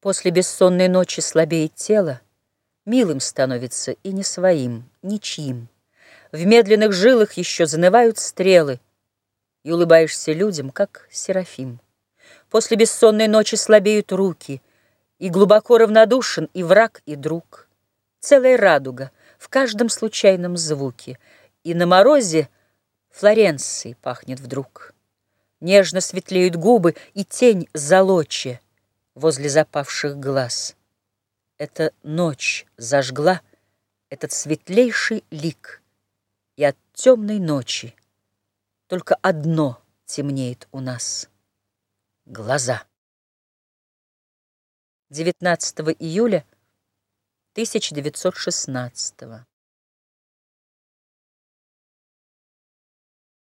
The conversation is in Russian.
После бессонной ночи слабеет тело, Милым становится и не своим, ничьим. В медленных жилах еще занывают стрелы, И улыбаешься людям, как Серафим. После бессонной ночи слабеют руки, И глубоко равнодушен и враг, и друг. Целая радуга в каждом случайном звуке, И на морозе Флоренцией пахнет вдруг. Нежно светлеют губы, и тень золоче Возле запавших глаз. Эта ночь зажгла этот светлейший лик, И от темной ночи только одно темнеет у нас — глаза. 19 июля 1916